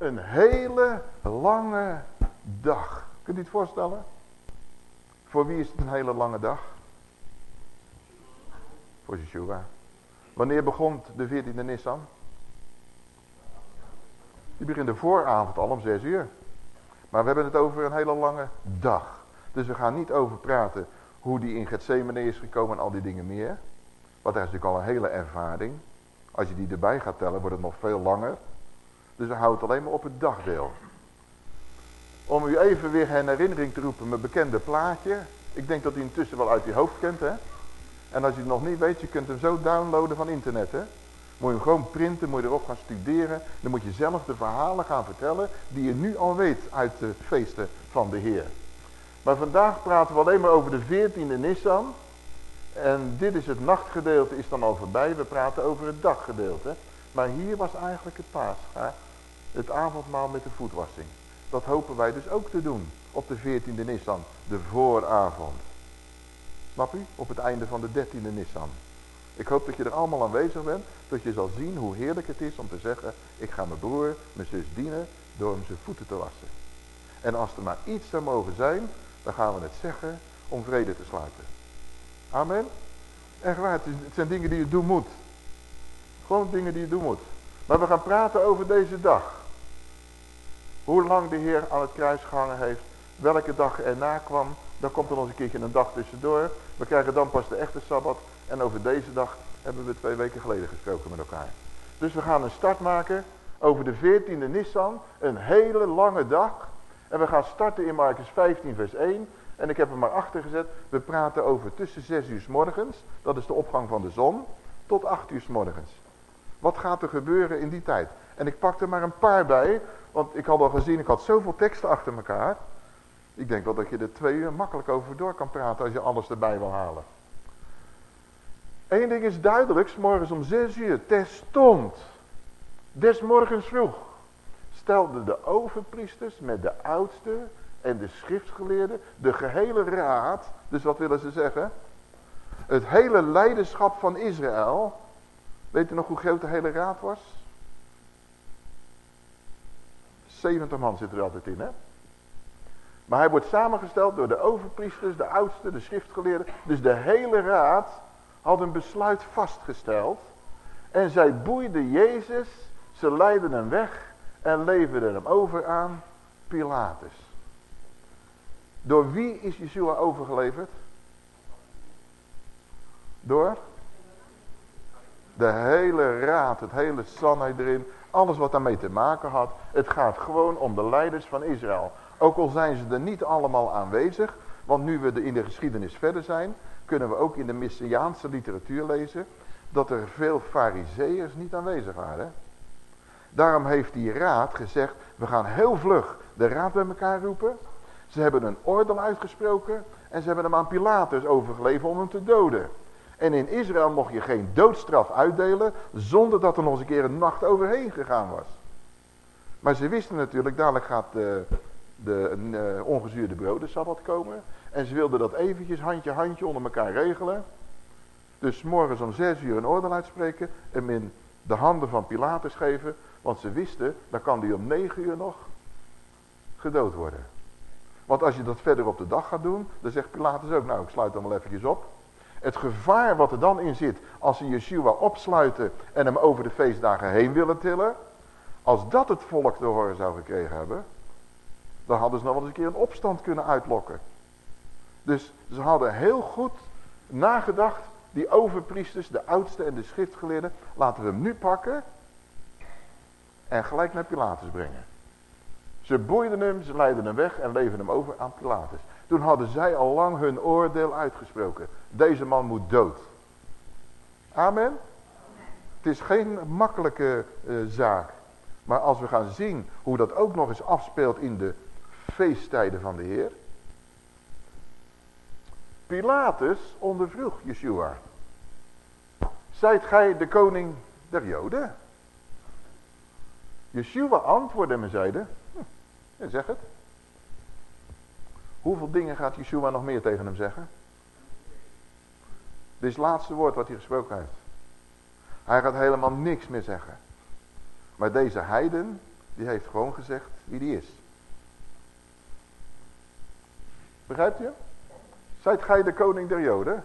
Een hele lange dag. Kunt u het voorstellen? Voor wie is het een hele lange dag? Voor Yeshua. Wanneer begon de 14e Nissan? Die begint de vooravond al om 6 uur. Maar we hebben het over een hele lange dag. Dus we gaan niet over praten hoe die in Gethsemane is gekomen en al die dingen meer. Want dat is natuurlijk al een hele ervaring. Als je die erbij gaat tellen, wordt het nog veel langer. Dus houden het alleen maar op het dagdeel. Om u even weer in herinnering te roepen, mijn bekende plaatje. Ik denk dat u intussen wel uit je hoofd kent, hè. En als je het nog niet weet, je kunt hem zo downloaden van internet, hè. Moet je hem gewoon printen, moet je erop gaan studeren. Dan moet je zelf de verhalen gaan vertellen die je nu al weet uit de feesten van de Heer. Maar vandaag praten we alleen maar over de 14e Nissan. En dit is het nachtgedeelte, is dan al voorbij. We praten over het daggedeelte. Maar hier was eigenlijk het paascha. Het avondmaal met de voetwassing. Dat hopen wij dus ook te doen op de 14e Nissan. De vooravond. Snap u? Op het einde van de 13e Nissan. Ik hoop dat je er allemaal aanwezig bent. Dat je zal zien hoe heerlijk het is om te zeggen. Ik ga mijn broer, mijn zus dienen door hem zijn voeten te wassen. En als er maar iets zou mogen zijn. Dan gaan we het zeggen om vrede te sluiten. Amen. Echt waar, het, zijn dingen die je doen moet. Gewoon dingen die je doen moet. Maar we gaan praten over deze dag. Hoe lang de Heer aan het kruis gehangen heeft. Welke dag erna kwam. Dan komt er nog een keertje een dag tussendoor. We krijgen dan pas de echte Sabbat. En over deze dag hebben we twee weken geleden gesproken met elkaar. Dus we gaan een start maken over de 14e Nissan. Een hele lange dag. En we gaan starten in Marcus 15 vers 1. En ik heb er maar achter gezet. We praten over tussen 6 uur s morgens. Dat is de opgang van de zon. Tot 8 uur s morgens. Wat gaat er gebeuren in die tijd? En ik pak er maar een paar bij. Want ik had al gezien, ik had zoveel teksten achter elkaar. Ik denk wel dat je er twee uur makkelijk over door kan praten als je alles erbij wil halen. Eén ding is duidelijk, morgens om 6 uur, terstond, des morgens vroeg, stelden de overpriesters met de oudste en de schriftgeleerden, de gehele raad, dus wat willen ze zeggen? Het hele leiderschap van Israël, weet u nog hoe groot de hele raad was? 70 man zit er altijd in, hè? Maar hij wordt samengesteld door de overpriesters, de oudste, de schriftgeleerden. Dus de hele raad had een besluit vastgesteld. En zij boeiden Jezus, ze leidden hem weg en leverden hem over aan Pilatus. Door wie is Yeshua overgeleverd? Door? De hele raad, het hele Sanhedrin, alles wat daarmee te maken had. Het gaat gewoon om de leiders van Israël. Ook al zijn ze er niet allemaal aanwezig, want nu we in de geschiedenis verder zijn, kunnen we ook in de Messiaanse literatuur lezen dat er veel fariseërs niet aanwezig waren. Daarom heeft die raad gezegd, we gaan heel vlug de raad bij elkaar roepen. Ze hebben een oordeel uitgesproken en ze hebben hem aan Pilatus overgeleverd om hem te doden. En in Israël mocht je geen doodstraf uitdelen zonder dat er nog eens een keer een nacht overheen gegaan was. Maar ze wisten natuurlijk, dadelijk gaat de, de uh, ongezuurde broden sabbat komen. En ze wilden dat eventjes handje handje onder elkaar regelen. Dus morgens om zes uur een oordeel uitspreken en in de handen van Pilatus geven. Want ze wisten, dan kan die om negen uur nog gedood worden. Want als je dat verder op de dag gaat doen, dan zegt Pilatus ook, nou ik sluit dan wel eventjes op. Het gevaar wat er dan in zit, als ze Yeshua opsluiten en hem over de feestdagen heen willen tillen. Als dat het volk te horen zou gekregen hebben, dan hadden ze nog wel eens een keer een opstand kunnen uitlokken. Dus ze hadden heel goed nagedacht, die overpriesters, de oudste en de schriftgeleerden, laten we hem nu pakken en gelijk naar Pilatus brengen. Ze boeiden hem, ze leidden hem weg en leverden hem over aan Pilatus. Toen hadden zij al lang hun oordeel uitgesproken. Deze man moet dood. Amen. Het is geen makkelijke uh, zaak. Maar als we gaan zien hoe dat ook nog eens afspeelt in de feesttijden van de Heer. Pilatus ondervroeg Yeshua. Zijt gij de koning der Joden? Yeshua antwoordde en zeide, hm, zeg het. Hoeveel dingen gaat Yeshua nog meer tegen hem zeggen? Dit is het laatste woord wat hij gesproken heeft. Hij gaat helemaal niks meer zeggen. Maar deze heiden, Die heeft gewoon gezegd wie die is. Begrijpt je? Zijt gij de koning der Joden?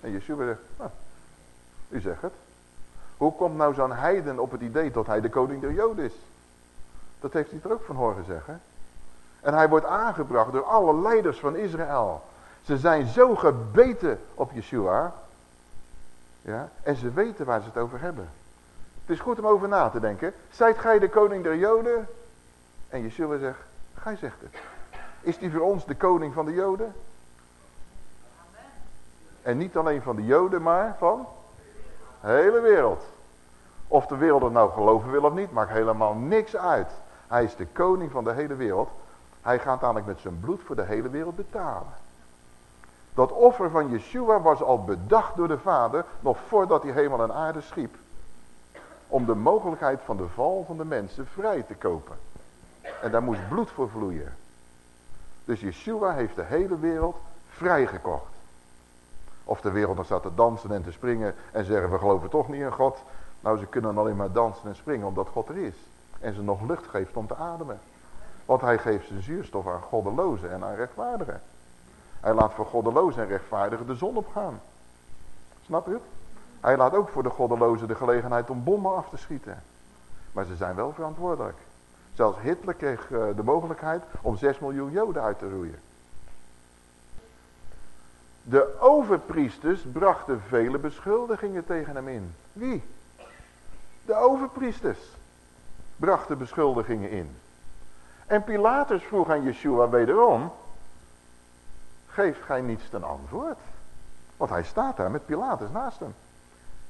En Yeshua zegt, nou, u zegt het. Hoe komt nou zo'n heiden op het idee dat hij de koning der Joden is? Dat heeft hij er ook van horen zeggen. En hij wordt aangebracht door alle leiders van Israël. Ze zijn zo gebeten op Yeshua. Ja, en ze weten waar ze het over hebben. Het is goed om over na te denken. Zijt gij de koning der Joden? En Yeshua zegt, gij zegt het. Is die voor ons de koning van de Joden? En niet alleen van de Joden, maar van de hele wereld. Of de wereld het nou geloven wil of niet, maakt helemaal niks uit. Hij is de koning van de hele wereld. Hij gaat namelijk met zijn bloed voor de hele wereld betalen. Dat offer van Yeshua was al bedacht door de Vader, nog voordat hij hemel en aarde schiep. Om de mogelijkheid van de val van de mensen vrij te kopen. En daar moest bloed voor vloeien. Dus Yeshua heeft de hele wereld vrijgekocht. Of de wereld nog staat te dansen en te springen en zeggen we geloven toch niet in God. Nou ze kunnen alleen maar dansen en springen omdat God er is. En ze nog lucht geeft om te ademen. Want hij geeft zijn zuurstof aan goddelozen en aan rechtvaardigen. Hij laat voor goddelozen en rechtvaardigen de zon opgaan. Snap je het? Hij laat ook voor de goddelozen de gelegenheid om bommen af te schieten. Maar ze zijn wel verantwoordelijk. Zelfs Hitler kreeg eh, de mogelijkheid om 6 miljoen joden uit te roeien. De overpriesters brachten vele beschuldigingen tegen hem in. Wie? De overpriesters brachten beschuldigingen in. En Pilatus vroeg aan Yeshua wederom, geeft gij niets ten antwoord? Want hij staat daar met Pilatus naast hem.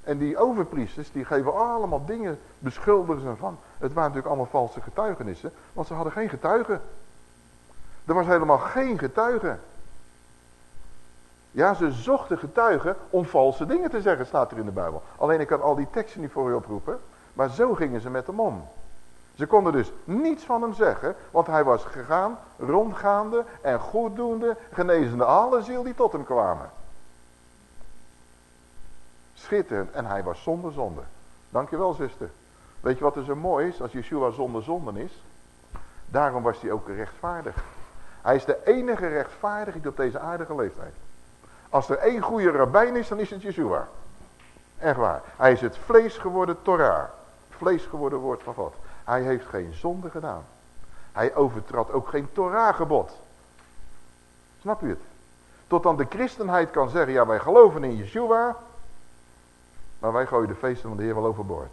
En die overpriesters, die geven allemaal dingen, beschuldigen ze van. Het waren natuurlijk allemaal valse getuigenissen, want ze hadden geen getuigen. Er was helemaal geen getuige. Ja, ze zochten getuigen om valse dingen te zeggen, staat er in de Bijbel. Alleen ik kan al die teksten niet voor u oproepen, maar zo gingen ze met hem om. Ze konden dus niets van hem zeggen, want hij was gegaan, rondgaande en goeddoende, genezende alle ziel die tot hem kwamen. Schitterend. En hij was zonder zonde. Dankjewel zuster. Weet je wat er zo mooi is als Yeshua zonder zonden is? Daarom was hij ook rechtvaardig. Hij is de enige rechtvaardige die op deze aarde geleefd heeft. Als er één goede rabbijn is, dan is het Yeshua. Echt waar. Hij is het vlees geworden Torah. Vlees geworden woord van God. Hij heeft geen zonde gedaan. Hij overtrad ook geen Torah-gebod. Snap je het? Tot dan de christenheid kan zeggen, ja wij geloven in Yeshua. Maar wij gooien de feesten van de Heer wel overboord.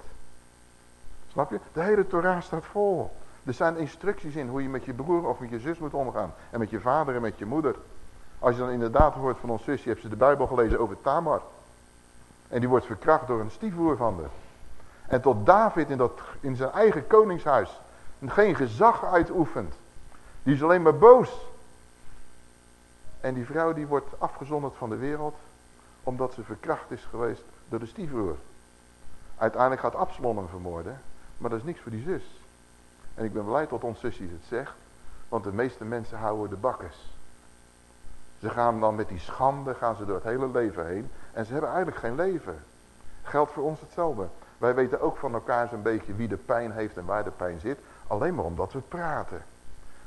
Snap je? De hele Torah staat vol. Er zijn instructies in hoe je met je broer of met je zus moet omgaan. En met je vader en met je moeder. Als je dan inderdaad hoort van ons zusje, heeft ze de Bijbel gelezen over Tamar. En die wordt verkracht door een stiefvoer van haar. En tot David in, dat, in zijn eigen koningshuis geen gezag uitoefent. Die is alleen maar boos. En die vrouw die wordt afgezonderd van de wereld. Omdat ze verkracht is geweest door de stiefbroer. Uiteindelijk gaat Absalom hem vermoorden. Maar dat is niks voor die zus. En ik ben blij dat ons zusje het zegt. Want de meeste mensen houden de bakkers. Ze gaan dan met die schande gaan ze door het hele leven heen. En ze hebben eigenlijk geen leven. Geldt voor ons hetzelfde. Wij weten ook van elkaar zo'n beetje wie de pijn heeft en waar de pijn zit. Alleen maar omdat we praten.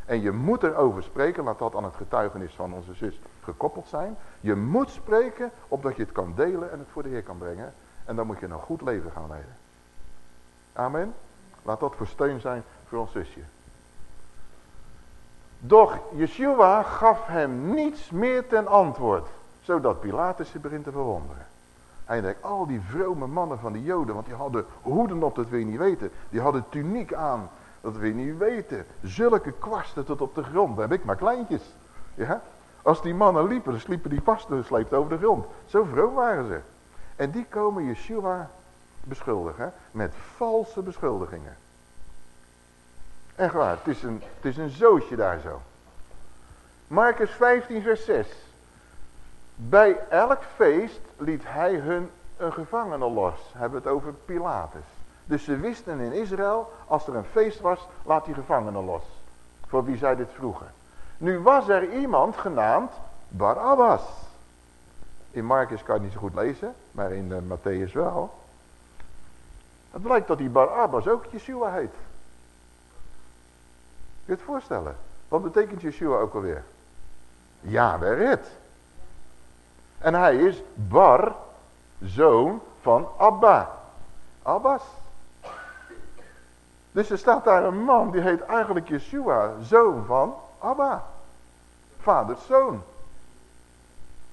En je moet erover spreken, laat dat aan het getuigenis van onze zus gekoppeld zijn. Je moet spreken, opdat je het kan delen en het voor de Heer kan brengen. En dan moet je een goed leven gaan leiden. Amen. Laat dat voor steun zijn voor ons zusje. Doch Yeshua gaf hem niets meer ten antwoord. Zodat Pilatus zich begint te verwonderen. Hij denkt, al die vrome mannen van de joden, want die hadden hoeden op, dat wil je niet weten. Die hadden tuniek aan, dat wil je niet weten. Zulke kwasten tot op de grond, heb ik maar kleintjes. Ja? Als die mannen liepen, dan sliepen die vast gesleept over de grond. Zo vroom waren ze. En die komen Yeshua beschuldigen met valse beschuldigingen. Echt waar, het is een, het is een zootje daar zo. Marcus 15 vers 6. Bij elk feest liet hij hun een gevangene los. Hebben we het over Pilatus. Dus ze wisten in Israël, als er een feest was, laat die gevangenen los. Voor wie zij dit vroegen. Nu was er iemand genaamd Barabbas. In Marcus kan je niet zo goed lezen, maar in uh, Matthäus wel. Het blijkt dat die Barabbas ook Yeshua heet. je het voorstellen? Wat betekent Yeshua ook alweer? Ja, red. En hij is Bar, zoon van Abba. Abbas. Dus er staat daar een man die heet eigenlijk Yeshua, zoon van Abba. Vaders zoon.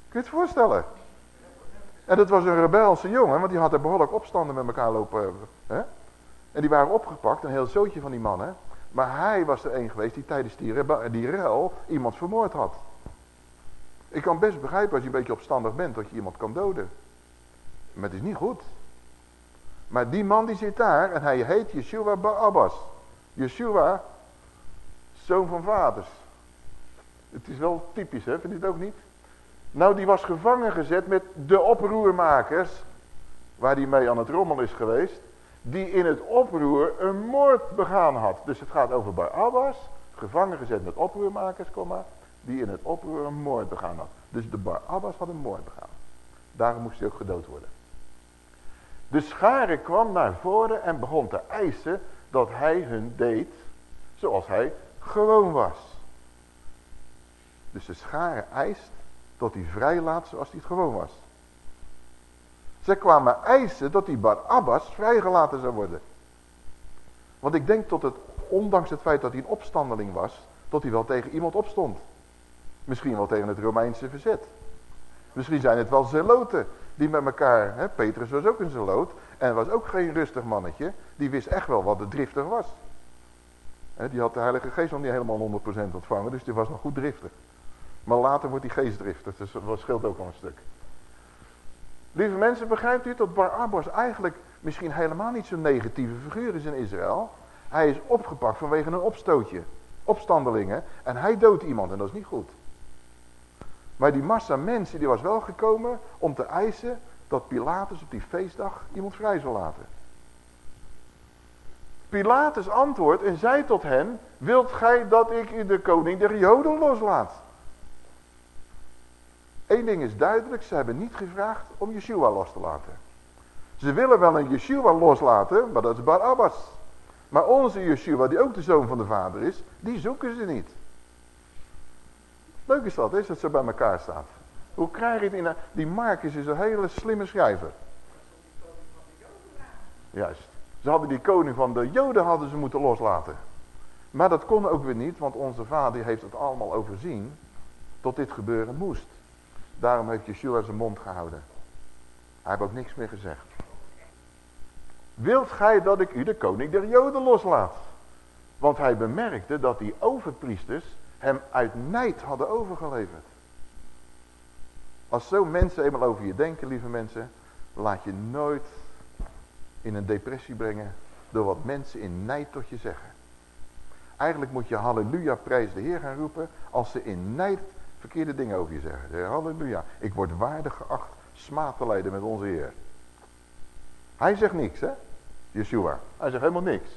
Kun je het voorstellen? En dat was een rebelse jongen, want die had er behoorlijk opstanden met elkaar lopen. Hè? En die waren opgepakt, een heel zootje van die mannen. Maar hij was er een geweest die tijdens die, die iemand vermoord had. Ik kan best begrijpen als je een beetje opstandig bent dat je iemand kan doden. Maar het is niet goed. Maar die man die zit daar en hij heet Yeshua Barabbas. Yeshua, zoon van vaders. Het is wel typisch, hè? Vind je het ook niet? Nou, die was gevangen gezet met de oproermakers, waar die mee aan het rommel is geweest, die in het oproer een moord begaan had. Dus het gaat over Barabbas, gevangen gezet met oproermakers, komma, die in het oproer een moord begaan had. Dus de Barabbas had een moord begaan. Daarom moest hij ook gedood worden. De schare kwam naar voren en begon te eisen dat hij hun deed zoals hij gewoon was. Dus de schare eist dat hij vrijlaat zoals hij het gewoon was. Ze kwamen eisen dat die Barabbas vrijgelaten zou worden. Want ik denk tot het, ondanks het feit dat hij een opstandeling was, dat hij wel tegen iemand opstond. Misschien wel tegen het Romeinse verzet. Misschien zijn het wel zeloten die met elkaar, hè, Petrus was ook een zeloot en was ook geen rustig mannetje. Die wist echt wel wat de driftig was. Die had de Heilige Geest nog niet helemaal 100% ontvangen, dus die was nog goed driftig. Maar later wordt die geestdriftig, dus dat scheelt ook al een stuk. Lieve mensen, begrijpt u dat Barabbas eigenlijk misschien helemaal niet zo'n negatieve figuur is in Israël? Hij is opgepakt vanwege een opstootje, opstandelingen, en hij doodt iemand en dat is niet goed. Maar die massa mensen die was wel gekomen om te eisen dat Pilatus op die feestdag iemand vrij zou laten. Pilatus antwoordt en zei tot hen, wilt gij dat ik de koning der Joden loslaat? Eén ding is duidelijk, ze hebben niet gevraagd om Yeshua los te laten. Ze willen wel een Yeshua loslaten, maar dat is Barabbas. Maar onze Yeshua, die ook de zoon van de vader is, die zoeken ze niet. Leuk is dat, is dat zo bij elkaar staat. Hoe krijg je het in... Die Marcus is een hele slimme schrijver. Juist. Ze hadden die koning van de Joden hadden ze moeten loslaten. Maar dat kon ook weer niet, want onze vader heeft het allemaal overzien. Tot dit gebeuren moest. Daarom heeft Yeshua zijn mond gehouden. Hij heeft ook niks meer gezegd. Wilt gij dat ik u de koning der Joden loslaat? Want hij bemerkte dat die overpriesters hem uit nijd hadden overgeleverd. Als zo mensen eenmaal over je denken, lieve mensen, laat je nooit in een depressie brengen door wat mensen in nijd tot je zeggen. Eigenlijk moet je halleluja prijs de Heer gaan roepen als ze in nijd verkeerde dingen over je zeggen. halleluja, ik word waardig geacht smaad te leiden met onze Heer. Hij zegt niks, hè? Yeshua. Hij zegt helemaal niks.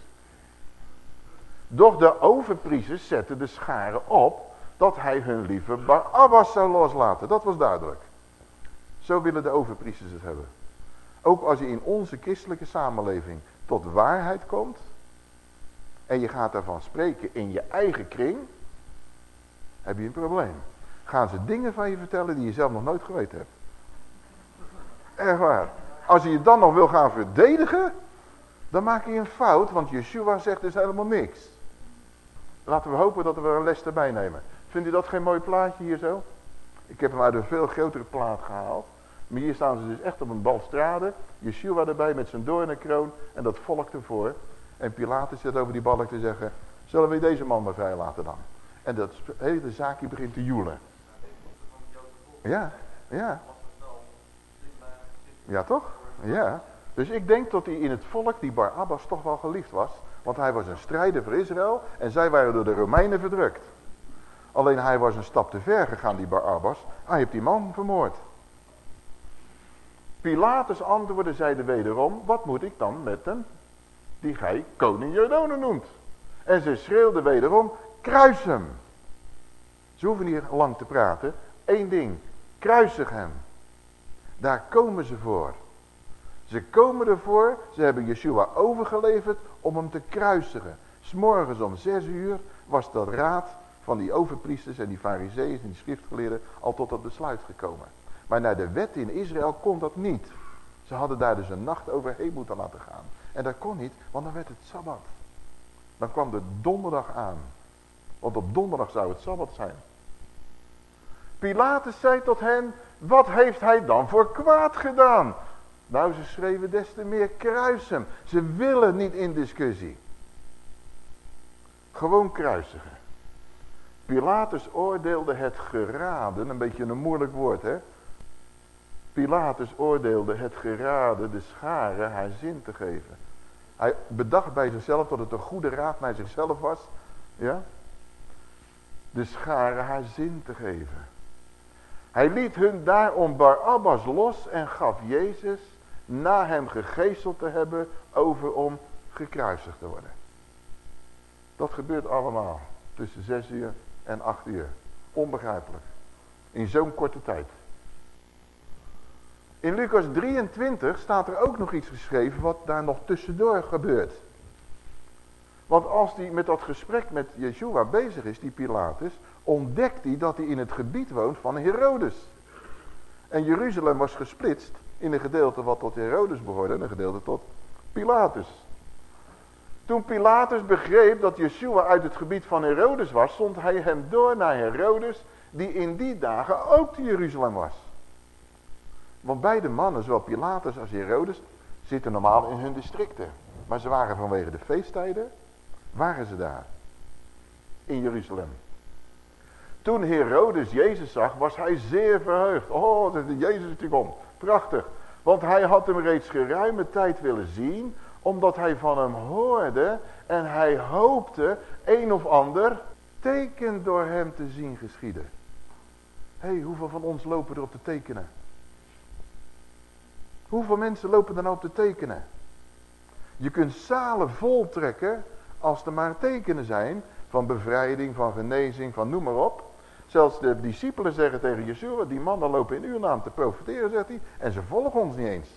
Doch de overpriesters zetten de scharen op dat hij hun lieve Barabbas zou loslaten. Dat was duidelijk. Zo willen de overpriesters het hebben. Ook als je in onze christelijke samenleving tot waarheid komt. En je gaat daarvan spreken in je eigen kring. Heb je een probleem. Gaan ze dingen van je vertellen die je zelf nog nooit geweten hebt. Echt waar. Als je je dan nog wil gaan verdedigen. Dan maak je een fout. Want Yeshua zegt dus helemaal niks. Laten we hopen dat we een les erbij nemen. Vindt u dat geen mooi plaatje hier zo? Ik heb hem uit een veel grotere plaat gehaald. Maar hier staan ze dus echt op een balstrade. Yeshua erbij met zijn doornenkroon en dat volk ervoor. En Pilatus zit over die balk te zeggen, zullen we deze man maar vrij laten dan? En dat hele zaakje begint te joelen. Ja, ja. Ja toch? Ja. Dus ik denk dat hij in het volk, die Barabbas, toch wel geliefd was. Want hij was een strijder voor Israël en zij waren door de Romeinen verdrukt. Alleen hij was een stap te ver gegaan, die Barabbas. Hij heeft die man vermoord. Pilatus antwoordde, zeide wederom, wat moet ik dan met hem, die gij koning Jodonen noemt? En ze schreeuwden wederom, kruis hem. Ze hoeven niet lang te praten. Eén ding, kruisig hem. Daar komen ze voor. Ze komen ervoor, ze hebben Yeshua overgeleverd om hem te kruisigen. S'morgens om zes uur was dat raad van die overpriesters en die fariseeën en die schriftgeleerden al tot dat besluit gekomen. Maar naar de wet in Israël kon dat niet. Ze hadden daar dus een nacht overheen moeten laten gaan. En dat kon niet, want dan werd het Sabbat. Dan kwam de donderdag aan. Want op donderdag zou het Sabbat zijn. Pilatus zei tot hen, wat heeft hij dan voor kwaad gedaan? Nou, ze schreven des te meer kruisen. Ze willen niet in discussie. Gewoon kruisigen. Pilatus oordeelde het geraden, een beetje een moeilijk woord hè. Pilatus oordeelde het geraden de schare haar zin te geven. Hij bedacht bij zichzelf dat het een goede raad naar zichzelf was. Ja? De schare haar zin te geven. Hij liet hun daarom Barabbas los en gaf Jezus, na hem gegezeld te hebben, over om gekruisigd te worden. Dat gebeurt allemaal tussen zes uur en acht uur. Onbegrijpelijk. In zo'n korte tijd. In Lucas 23 staat er ook nog iets geschreven wat daar nog tussendoor gebeurt. Want als hij met dat gesprek met Yeshua bezig is, die Pilatus, ontdekt hij dat hij in het gebied woont van Herodes. En Jeruzalem was gesplitst in een gedeelte wat tot Herodes behoorde en een gedeelte tot Pilatus. Toen Pilatus begreep dat Yeshua uit het gebied van Herodes was, zond hij hem door naar Herodes, die in die dagen ook te Jeruzalem was. Want beide mannen, zowel Pilatus als Herodes, zitten normaal in hun districten. Maar ze waren vanwege de feesttijden, waren ze daar. In Jeruzalem. Toen Herodes Jezus zag, was hij zeer verheugd. Oh, dat is de Jezus die komt. Prachtig. Want hij had hem reeds geruime tijd willen zien, omdat hij van hem hoorde en hij hoopte een of ander teken door hem te zien geschieden. Hé, hey, hoeveel van ons lopen er op te tekenen? Hoeveel mensen lopen er nou op te tekenen? Je kunt zalen voltrekken als er maar tekenen zijn van bevrijding, van genezing, van noem maar op. Zelfs de discipelen zeggen tegen Yeshua, die mannen lopen in uw naam te profiteren, zegt hij, en ze volgen ons niet eens.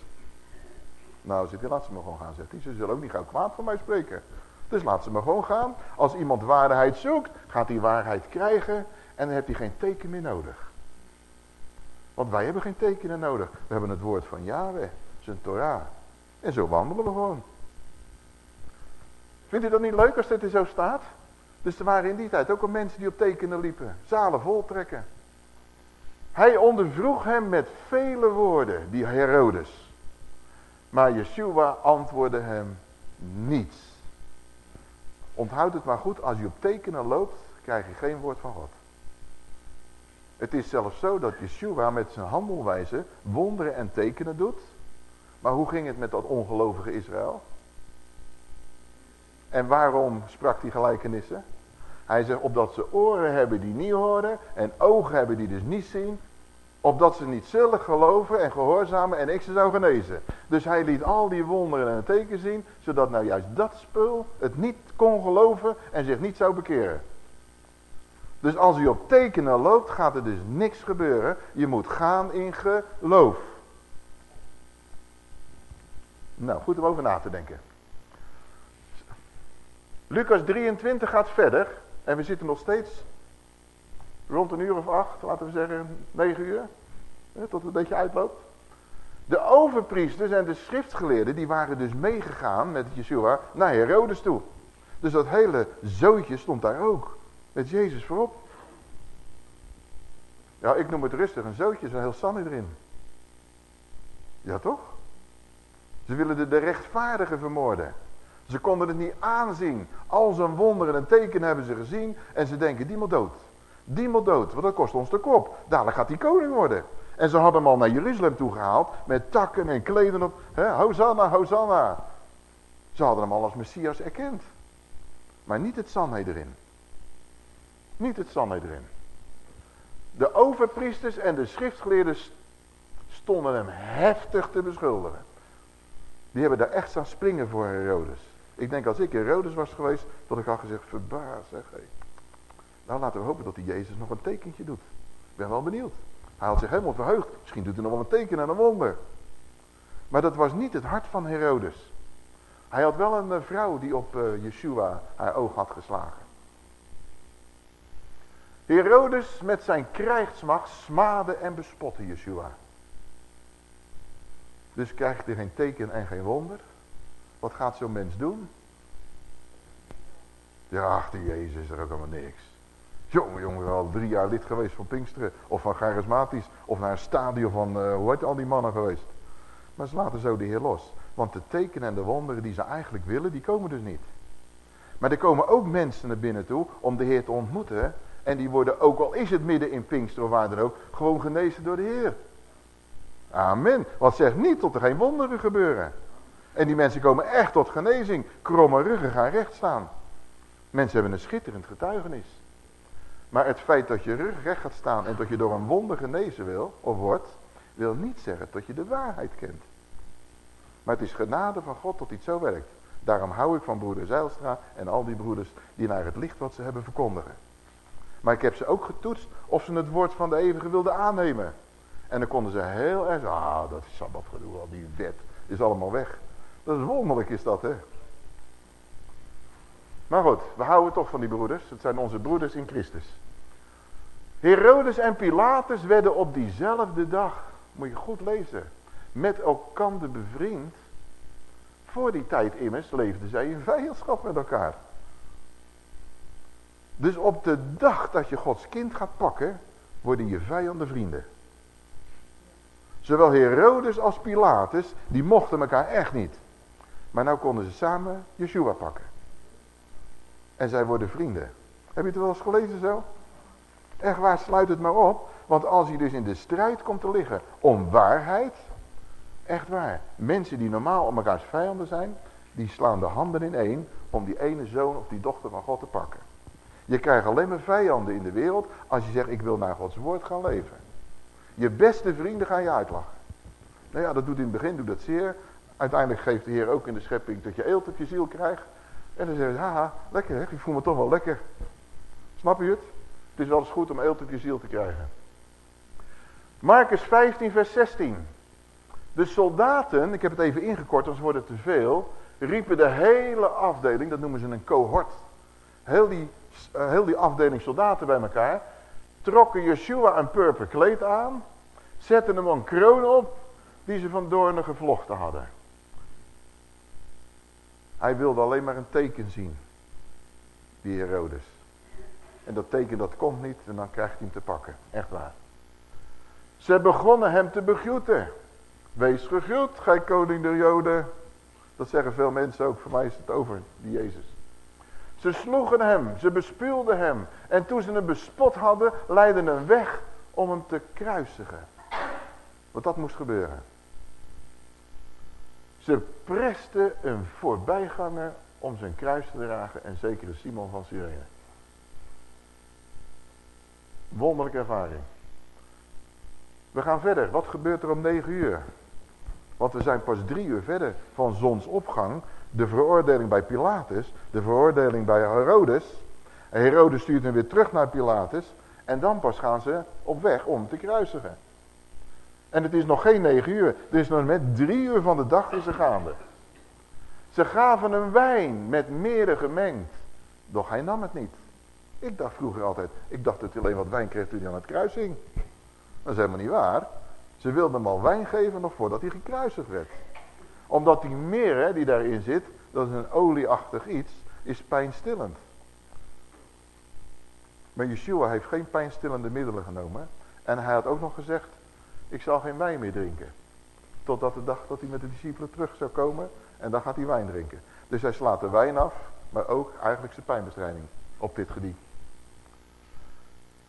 Nou, laat ze maar gewoon gaan, zegt hij. Ze zullen ook niet gauw kwaad van mij spreken. Dus laat ze maar gewoon gaan. Als iemand waarheid zoekt, gaat hij waarheid krijgen en dan heeft hij geen teken meer nodig. Want wij hebben geen tekenen nodig. We hebben het woord van Yahweh, zijn Torah. En zo wandelen we gewoon. Vindt u dat niet leuk als dit er zo staat? Dus er waren in die tijd ook al mensen die op tekenen liepen. Zalen voltrekken. Hij ondervroeg hem met vele woorden, die Herodes. Maar Yeshua antwoordde hem niets. Onthoud het maar goed, als je op tekenen loopt, krijg je geen woord van God. Het is zelfs zo dat Yeshua met zijn handelwijze wonderen en tekenen doet. Maar hoe ging het met dat ongelovige Israël? En waarom sprak hij gelijkenissen? Hij zegt, opdat ze oren hebben die niet horen en ogen hebben die dus niet zien. Opdat ze niet zullen geloven en gehoorzamen en ik ze zou genezen. Dus hij liet al die wonderen en teken zien, zodat nou juist dat spul het niet kon geloven en zich niet zou bekeren. Dus als u op tekenen loopt, gaat er dus niks gebeuren. Je moet gaan in geloof. Nou, goed om over na te denken. Lucas 23 gaat verder. En we zitten nog steeds rond een uur of acht, laten we zeggen negen uur. tot het een beetje uitloopt. De overpriesters en de schriftgeleerden, die waren dus meegegaan met Yeshua naar Herodes toe. Dus dat hele zootje stond daar ook. Met Jezus voorop. Ja, ik noem het rustig een zootje, zo heel Sanne erin. Ja, toch? Ze willen de rechtvaardigen vermoorden. Ze konden het niet aanzien. Al zijn wonderen en tekenen hebben ze gezien. En ze denken, die moet dood. Die moet dood, want dat kost ons de kop. Dadelijk gaat hij koning worden. En ze hadden hem al naar Jeruzalem toe gehaald. Met takken en kleden op. He, Hosanna, Hosanna. Ze hadden hem al als Messias erkend. Maar niet het erin. Niet het erin. De overpriesters en de schriftgeleerden stonden hem heftig te beschuldigen. Die hebben daar echt staan springen voor Herodes. Ik denk als ik Herodes was geweest, dat ik had gezegd, verbaas zeg. Hey. Nou laten we hopen dat die Jezus nog een tekentje doet. Ik ben wel benieuwd. Hij had zich helemaal verheugd. Misschien doet hij nog wel een teken en een wonder. Maar dat was niet het hart van Herodes. Hij had wel een vrouw die op uh, Yeshua haar oog had geslagen. Herodes met zijn krijgsmacht smaadde en bespotte Yeshua. Dus krijgt hij geen teken en geen wonder. Wat gaat zo'n mens doen? Ja, achter Jezus is er ook helemaal niks. Jongen, jongen, al drie jaar lid geweest van Pinksteren. Of van Charismatisch. Of naar een stadion van, uh, hoe heet al die mannen geweest. Maar ze laten zo de Heer los. Want de tekenen en de wonderen die ze eigenlijk willen, die komen dus niet. Maar er komen ook mensen naar binnen toe om de Heer te ontmoeten. En die worden, ook al is het midden in Pinkster of waar dan ook, gewoon genezen door de Heer. Amen. Wat zegt niet tot er geen wonderen gebeuren. En die mensen komen echt tot genezing. Kromme ruggen gaan recht staan. Mensen hebben een schitterend getuigenis. Maar het feit dat je rug recht gaat staan en dat je door een wonder genezen wil, of wordt, wil niet zeggen dat je de waarheid kent. Maar het is genade van God dat iets zo werkt. Daarom hou ik van broeder Zeilstra en al die broeders die naar het licht wat ze hebben verkondigen. Maar ik heb ze ook getoetst of ze het woord van de eeuwige wilden aannemen. En dan konden ze heel erg, ah dat is sabbatgedoe, al die wet is allemaal weg. Dat is wonderlijk is dat hè. Maar goed, we houden toch van die broeders. Het zijn onze broeders in Christus. Herodes en Pilatus werden op diezelfde dag, moet je goed lezen, met elkander bevriend. Voor die tijd immers leefden zij in vijandschap met elkaar. Dus op de dag dat je Gods kind gaat pakken, worden je vijanden vrienden. Zowel Herodes als Pilatus, die mochten elkaar echt niet. Maar nou konden ze samen Yeshua pakken. En zij worden vrienden. Heb je het wel eens gelezen zo? Echt waar, sluit het maar op. Want als je dus in de strijd komt te liggen om waarheid. Echt waar. Mensen die normaal om elkaars vijanden zijn. Die slaan de handen in één om die ene zoon of die dochter van God te pakken. Je krijgt alleen maar vijanden in de wereld als je zegt ik wil naar Gods woord gaan leven. Je beste vrienden gaan je uitlachen. Nou ja, dat doet in het begin doet dat zeer. Uiteindelijk geeft de Heer ook in de schepping dat je eelt op je ziel krijgt. En dan zeggen ze, haha, lekker hè, ik voel me toch wel lekker. Snap je het? Het is wel eens goed om eelt op je ziel te krijgen. Marcus 15 vers 16. De soldaten, ik heb het even ingekort, anders wordt het te veel, riepen de hele afdeling, dat noemen ze een cohort. Heel die, uh, heel die afdeling soldaten bij elkaar, trokken Yeshua een purper kleed aan, zetten hem een kroon op, die ze van doornen gevlochten hadden. Hij wilde alleen maar een teken zien. Die Herodes. En dat teken dat komt niet en dan krijgt hij hem te pakken. Echt waar. Ze begonnen hem te begroeten. Wees gegroet, gij koning der joden. Dat zeggen veel mensen ook. Voor mij is het over die Jezus. Ze sloegen hem, ze bespuwden hem. En toen ze hem bespot hadden, leidden hem weg om hem te kruisigen. Want dat moest gebeuren. Ze preste een voorbijganger om zijn kruis te dragen en zekere Simon van Cyrene. Wonderlijke ervaring. We gaan verder. Wat gebeurt er om negen uur? Want we zijn pas drie uur verder van zonsopgang. De veroordeling bij Pilatus. De veroordeling bij Herodes. En Herodes stuurt hem weer terug naar Pilatus. En dan pas gaan ze op weg om te kruisigen. En het is nog geen negen uur. Dus nog met drie uur van de dag is ze gaande. Ze gaven een wijn met meren gemengd. Doch hij nam het niet. Ik dacht vroeger altijd, ik dacht dat hij alleen wat wijn kreeg toen hij aan het kruis hing. Dat is helemaal niet waar. Ze wilden hem al wijn geven nog voordat hij gekruisigd werd. Omdat die meer die daarin zit, dat is een olieachtig iets, is pijnstillend. Maar Yeshua heeft geen pijnstillende middelen genomen. En hij had ook nog gezegd, ik zal geen wijn meer drinken. Totdat de dag dat hij met de discipelen terug zou komen. En dan gaat hij wijn drinken. Dus hij slaat de wijn af. Maar ook eigenlijk zijn pijnbestrijding op dit gebied.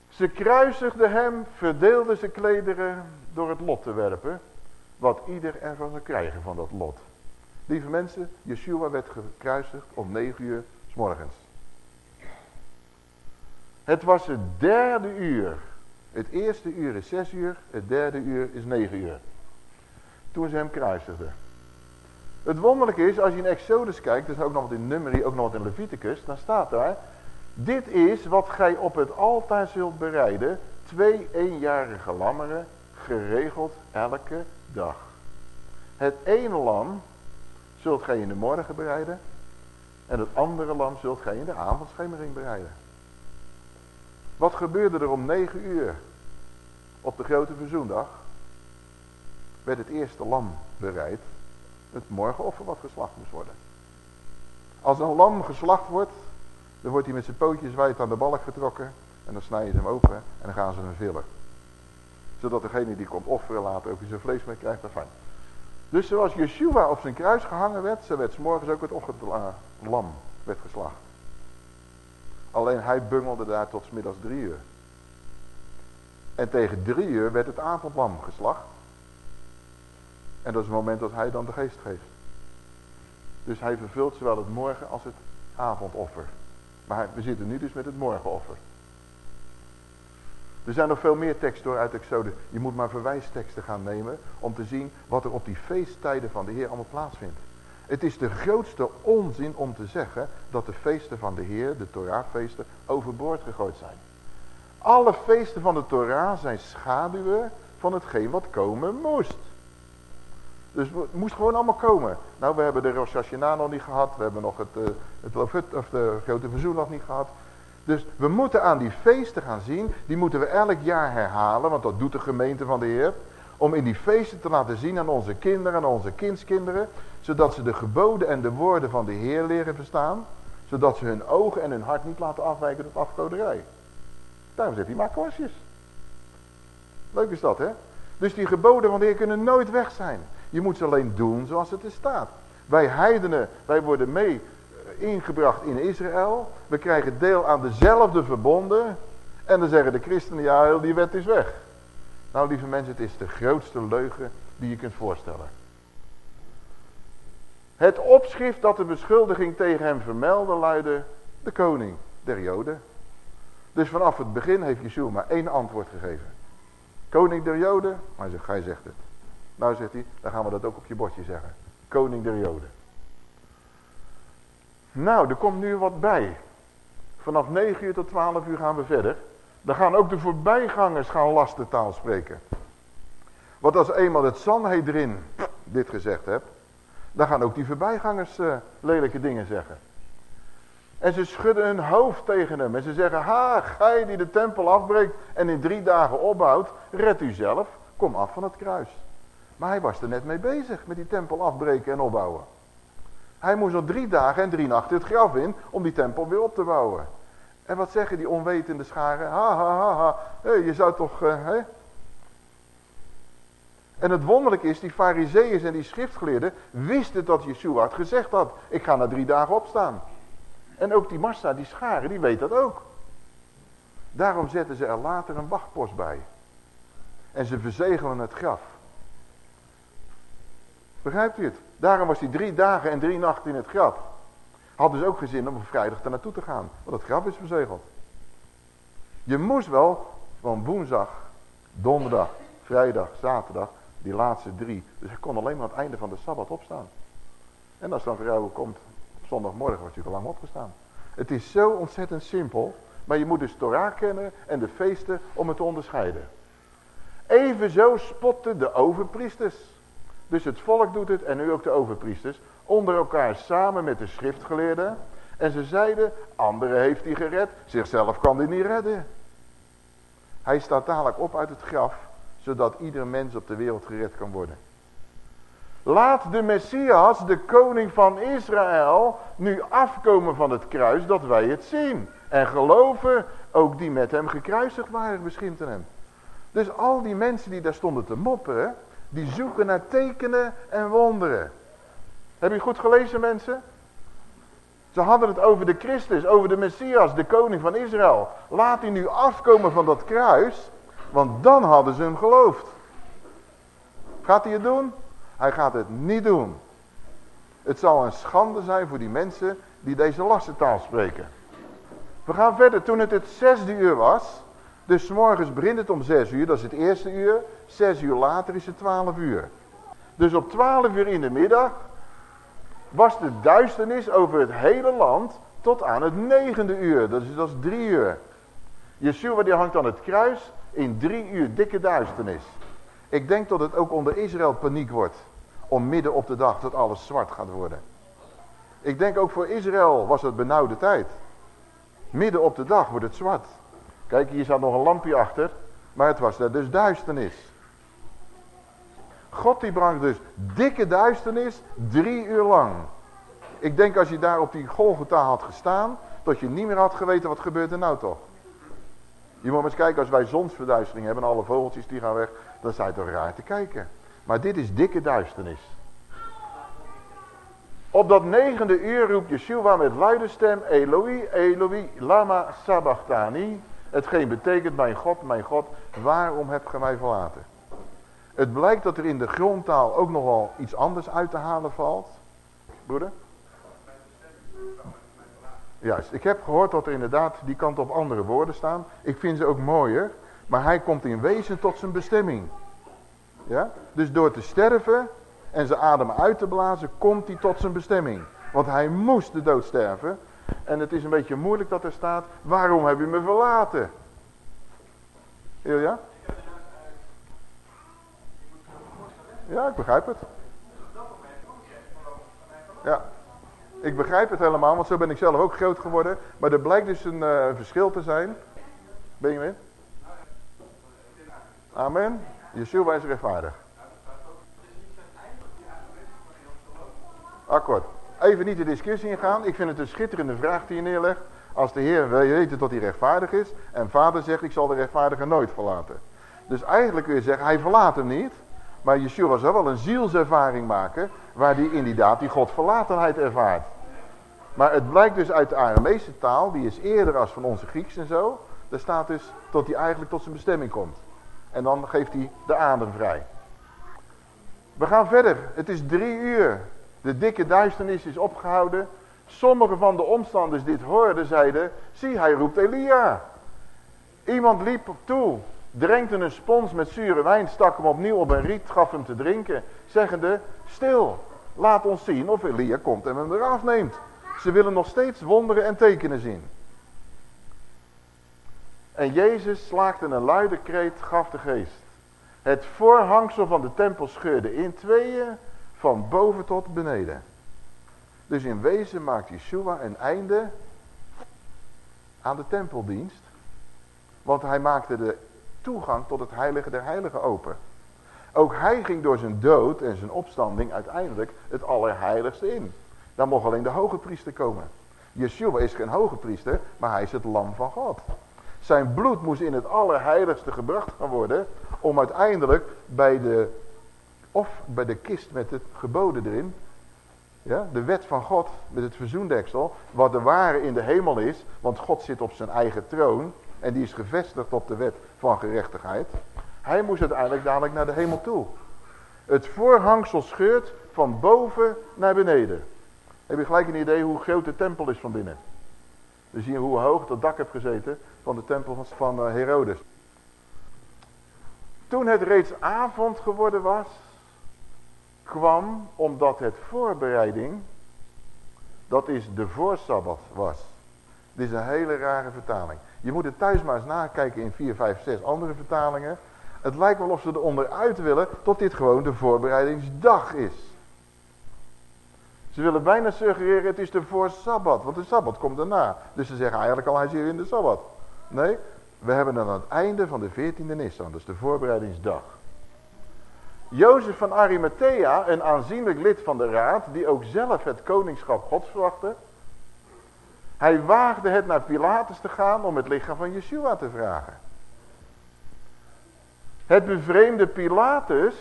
Ze kruisigden hem, verdeelden zijn klederen door het lot te werpen. Wat ieder ervan zou krijgen van dat lot. Lieve mensen, Yeshua werd gekruisigd om negen uur s morgens. Het was het derde uur het eerste uur is zes uur, het derde uur is negen uur. Toen ze hem kruisigden. Het wonderlijke is, als je in Exodus kijkt, is ook nog wat in Numeri, ook nog wat in Leviticus, dan staat daar, dit is wat gij op het altaar zult bereiden, twee eenjarige lammeren, geregeld elke dag. Het ene lam zult gij in de morgen bereiden. En het andere lam zult gij in de avondschemering bereiden. Wat gebeurde er om negen uur op de grote verzoendag? Werd het eerste lam bereid. Het morgenoffer wat geslacht moest worden. Als een lam geslacht wordt, dan wordt hij met zijn pootjes wijd aan de balk getrokken. En dan snijden ze hem open en dan gaan ze hem villen. Zodat degene die komt offeren later ook zijn vlees mee krijgt daarvan. Dus zoals Yeshua op zijn kruis gehangen werd, zo werd s morgens ook het ochtendlam werd geslacht. Alleen hij bungelde daar tot middags drie uur. En tegen drie uur werd het avondlam geslacht. En dat is het moment dat hij dan de geest geeft. Dus hij vervult zowel het morgen als het avondoffer. Maar we zitten nu dus met het morgenoffer. Er zijn nog veel meer teksten door uit Exode. Je moet maar verwijsteksten gaan nemen om te zien wat er op die feesttijden van de Heer allemaal plaatsvindt. Het is de grootste onzin om te zeggen dat de feesten van de Heer, de Torahfeesten, overboord gegooid zijn. Alle feesten van de Torah zijn schaduwen van hetgeen wat komen moest. Dus het moest gewoon allemaal komen. Nou, we hebben de Rosh Hashanah nog niet gehad. We hebben nog het, uh, het of de Grote Verzoen nog niet gehad. Dus we moeten aan die feesten gaan zien. Die moeten we elk jaar herhalen. Want dat doet de gemeente van de Heer. Om in die feesten te laten zien aan onze kinderen en onze kindskinderen. Zodat ze de geboden en de woorden van de Heer leren verstaan. Zodat ze hun ogen en hun hart niet laten afwijken tot afgoderij. Daarom zegt hij, maak kwastjes. Leuk is dat, hè? Dus die geboden van de Heer kunnen nooit weg zijn. Je moet ze alleen doen zoals het er staat. Wij heidenen, wij worden mee eh, ingebracht in Israël. We krijgen deel aan dezelfde verbonden. En dan zeggen de christenen, ja, die wet is weg. Nou, lieve mensen, het is de grootste leugen die je kunt voorstellen. Het opschrift dat de beschuldiging tegen hem vermeldde luidde de koning der Joden. Dus vanaf het begin heeft Yeshua maar één antwoord gegeven. Koning der Joden, maar hij zegt, zegt het. Nou zegt hij, dan gaan we dat ook op je bordje zeggen. Koning der Joden. Nou, er komt nu wat bij. Vanaf 9 uur tot 12 uur gaan we verder. Dan gaan ook de voorbijgangers gaan lastentaal spreken. Want als eenmaal het Sanhedrin dit gezegd hebt, dan gaan ook die voorbijgangers uh, lelijke dingen zeggen. En ze schudden hun hoofd tegen hem. En ze zeggen, ha, gij die de tempel afbreekt en in drie dagen opbouwt, red u zelf, kom af van het kruis. Maar hij was er net mee bezig met die tempel afbreken en opbouwen. Hij moest al drie dagen en drie nachten het graf in om die tempel weer op te bouwen. En wat zeggen die onwetende scharen? Ha, ha, ha, ha. Je zou toch... Hè? En het wonderlijke is, die fariseeërs en die schriftgeleerden wisten dat Yeshua had gezegd had. Ik ga na drie dagen opstaan. En ook die massa, die scharen, die weet dat ook. Daarom zetten ze er later een wachtpost bij. En ze verzegelen het graf. Begrijpt u het? Daarom was hij drie dagen en drie nachten in het graf. Hadden ze ook geen zin om op vrijdag daar naartoe te gaan. Want het graf is verzegeld. Je moest wel van woensdag, donderdag, vrijdag, zaterdag, die laatste drie. Dus hij kon alleen maar aan het einde van de Sabbat opstaan. En als dan vrouw komt, zondagmorgen was hij al lang opgestaan. Het is zo ontzettend simpel. Maar je moet dus Torah kennen en de feesten om het te onderscheiden. Evenzo spotten de overpriesters. Dus het volk doet het en nu ook de overpriesters. Onder elkaar samen met de schriftgeleerden. En ze zeiden, anderen heeft hij gered. Zichzelf kan hij niet redden. Hij staat dadelijk op uit het graf. Zodat ieder mens op de wereld gered kan worden. Laat de Messias, de koning van Israël, nu afkomen van het kruis dat wij het zien. En geloven, ook die met hem gekruisigd waren, beschimpten hem. Dus al die mensen die daar stonden te mopperen, die zoeken naar tekenen en wonderen. Heb je goed gelezen mensen? Ze hadden het over de Christus, over de Messias, de koning van Israël. Laat hij nu afkomen van dat kruis, want dan hadden ze hem geloofd. Gaat hij het doen? Hij gaat het niet doen. Het zal een schande zijn voor die mensen die deze lastentaal spreken. We gaan verder. Toen het het zesde uur was, dus morgens begint het om zes uur, dat is het eerste uur. Zes uur later is het twaalf uur. Dus op twaalf uur in de middag was de duisternis over het hele land tot aan het negende uur. Dat is, dat is drie uur. Yeshua die hangt aan het kruis in drie uur dikke duisternis. Ik denk dat het ook onder Israël paniek wordt. om midden op de dag dat alles zwart gaat worden. Ik denk ook voor Israël was het benauwde tijd. Midden op de dag wordt het zwart. Kijk, hier staat nog een lampje achter. Maar het was dus duisternis. God die bracht dus dikke duisternis drie uur lang. Ik denk als je daar op die Golgotha had gestaan, dat je niet meer had geweten wat gebeurt er nou toch. Je moet eens kijken, als wij zonsverduistering hebben en alle vogeltjes die gaan weg, dan je toch raar te kijken. Maar dit is dikke duisternis. Op dat negende uur roept Yeshua met luide stem, Eloi, Eloi, lama sabachthani. Hetgeen betekent, mijn God, mijn God, waarom heb ge mij verlaten? Het blijkt dat er in de grondtaal ook nogal iets anders uit te halen valt. Broeder? Juist, ik heb gehoord dat er inderdaad die kant op andere woorden staan. Ik vind ze ook mooier. Maar hij komt in wezen tot zijn bestemming. Ja? Dus door te sterven en zijn adem uit te blazen, komt hij tot zijn bestemming. Want hij moest de dood sterven. En het is een beetje moeilijk dat er staat, waarom heb je me verlaten? Ja? Ja, ik begrijp het. Ja, ik begrijp het helemaal, want zo ben ik zelf ook groot geworden. Maar er blijkt dus een uh, verschil te zijn. Ben je mee? Amen. Yeshua is rechtvaardig. Akkoord. Even niet de discussie ingaan. Ik vind het een schitterende vraag die je neerlegt. Als de Heer weet dat hij rechtvaardig is. En vader zegt ik zal de rechtvaardige nooit verlaten. Dus eigenlijk kun je zeggen hij verlaat hem niet. Maar Yeshua zou wel een zielservaring maken. Waar hij inderdaad die godverlatenheid ervaart. Maar het blijkt dus uit de Aramese taal. Die is eerder als van onze Grieks en zo. Daar staat dus dat hij eigenlijk tot zijn bestemming komt. En dan geeft hij de adem vrij. We gaan verder. Het is drie uur. De dikke duisternis is opgehouden. Sommige van de omstanders die het hoorden zeiden, zie hij roept Elia. Iemand liep toe, drenkte een spons met zure wijn, stak hem opnieuw op een riet, gaf hem te drinken, zeggende, stil, laat ons zien of Elia komt en hem eraf neemt. Ze willen nog steeds wonderen en tekenen zien. En Jezus slaakte een luide kreet, gaf de geest. Het voorhangsel van de tempel scheurde in tweeën, van boven tot beneden. Dus in wezen maakt Yeshua een einde aan de tempeldienst. Want hij maakte de toegang tot het heilige der heiligen open. Ook hij ging door zijn dood en zijn opstanding uiteindelijk het allerheiligste in. Daar mocht alleen de hoge priester komen. Yeshua is geen hoge priester, maar hij is het lam van God. Zijn bloed moest in het allerheiligste gebracht gaan worden. Om uiteindelijk bij de, of bij de kist met het geboden erin. Ja, de wet van God met het verzoendeksel. Wat de ware in de hemel is. Want God zit op zijn eigen troon. En die is gevestigd op de wet van gerechtigheid. Hij moest uiteindelijk dadelijk naar de hemel toe. Het voorhangsel scheurt van boven naar beneden. Heb je gelijk een idee hoe groot de tempel is van binnen. We zien hoe hoog dat dak heeft gezeten van de tempel van eh, Herodes. Toen het reeds avond geworden was, kwam omdat het voorbereiding, dat is de voorsabbat was. Dit is een hele rare vertaling. Je moet het thuis maar eens nakijken in 4, 5, 6 andere vertalingen. Het lijkt wel of ze er onderuit willen tot dit gewoon de voorbereidingsdag is. Ze willen bijna suggereren, het is de voor Sabbat, want de Sabbat komt daarna. Dus ze zeggen eigenlijk al, hij is hier in de Sabbat. Nee, we hebben dan aan het einde van de 14e Nissan, dus de voorbereidingsdag. Jozef van Arimathea, een aanzienlijk lid van de raad, die ook zelf het koningschap gods verwachtte. Hij waagde het naar Pilatus te gaan om het lichaam van Yeshua te vragen. Het bevreemde Pilatus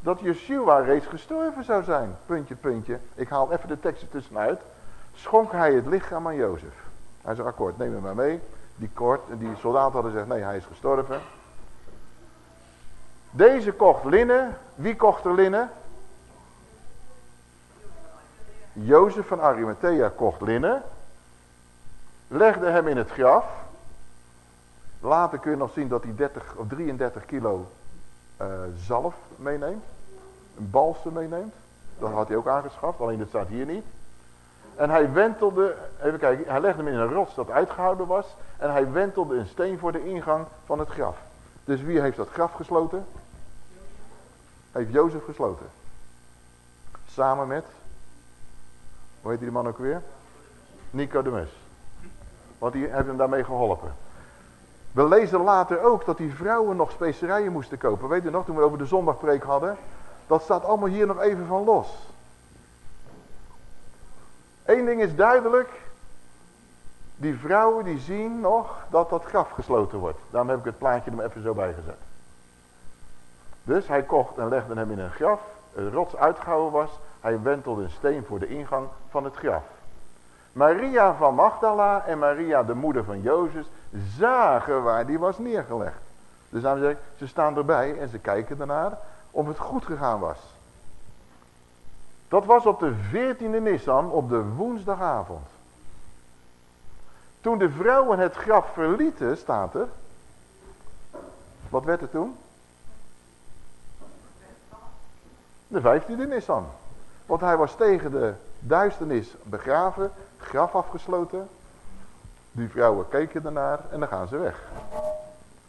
dat Yeshua reeds gestorven zou zijn. Puntje, puntje. Ik haal even de tekst tussenuit. Schonk hij het lichaam aan Jozef. Hij zei, akkoord, neem hem maar mee. Die, kort, die soldaten hadden gezegd, nee, hij is gestorven. Deze kocht linnen. Wie kocht er linnen? Jozef van Arimathea kocht linnen. Legde hem in het graf. Later kun je nog zien dat hij 30 of 33 kilo uh, zalf meeneemt. Een balsem meeneemt. Dat had hij ook aangeschaft, alleen dat staat hier niet. En hij wentelde, even kijken, hij legde hem in een rots dat uitgehouden was. En hij wentelde een steen voor de ingang van het graf. Dus wie heeft dat graf gesloten? Heeft Jozef gesloten. Samen met, hoe heet die man ook weer? Nicodemus. Want die heeft hem daarmee geholpen. We lezen later ook dat die vrouwen nog specerijen moesten kopen. Weet u nog, toen we over de zondagpreek hadden? Dat staat allemaal hier nog even van los. Eén ding is duidelijk. Die vrouwen die zien nog dat dat graf gesloten wordt. Daarom heb ik het plaatje er even zo bij gezet. Dus hij kocht en legde hem in een graf. Een rots uitgehouwen was. Hij wentelde een steen voor de ingang van het graf. Maria van Magdala en Maria de moeder van Jozef zagen waar die was neergelegd. Dus daarom zeg ze staan erbij en ze kijken ernaar of het goed gegaan was. Dat was op de 14e Nissan op de woensdagavond. Toen de vrouwen het graf verlieten, staat er. Wat werd er toen? De 15e Nissan. Want hij was tegen de duisternis begraven, graf afgesloten. Die vrouwen keken ernaar en dan gaan ze weg.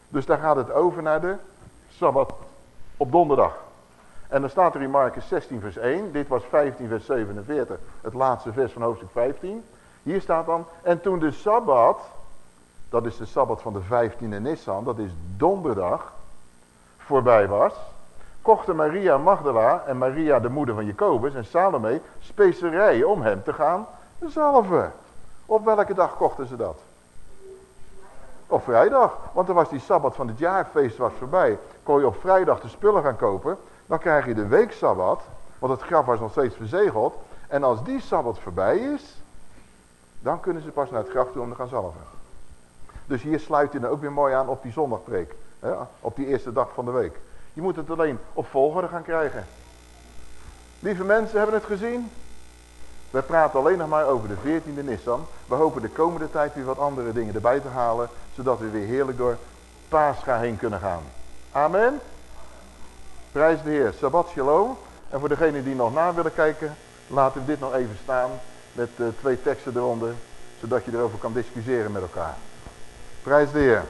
Dus daar gaat het over naar de Sabbat op donderdag. En dan staat er in Marcus 16 vers 1. Dit was 15 vers 47. Het laatste vers van hoofdstuk 15. Hier staat dan. En toen de Sabbat. Dat is de Sabbat van de 15e Nissan. Dat is donderdag. Voorbij was. Kochten Maria Magdala en Maria de moeder van Jacobus en Salome specerijen om hem te gaan zalven. Op welke dag kochten ze dat? Op vrijdag. Want dan was die Sabbat van het jaarfeest was voorbij. Kon je op vrijdag de spullen gaan kopen. Dan krijg je de weeksabbat. Want het graf was nog steeds verzegeld. En als die Sabbat voorbij is. Dan kunnen ze pas naar het graf toe om te gaan zalven. Dus hier sluit je dan ook weer mooi aan op die zondagpreek. Hè? Op die eerste dag van de week. Je moet het alleen op volgorde gaan krijgen. Lieve mensen, hebben het gezien? We praten alleen nog maar over de 14e Nissan. We hopen de komende tijd weer wat andere dingen erbij te halen. Zodat we weer heerlijk door Pascha heen kunnen gaan. Amen. Prijs de Heer. Sabbat shalom. En voor degenen die nog na willen kijken. Laten we dit nog even staan. Met uh, twee teksten eronder. Zodat je erover kan discussiëren met elkaar. Prijs de Heer.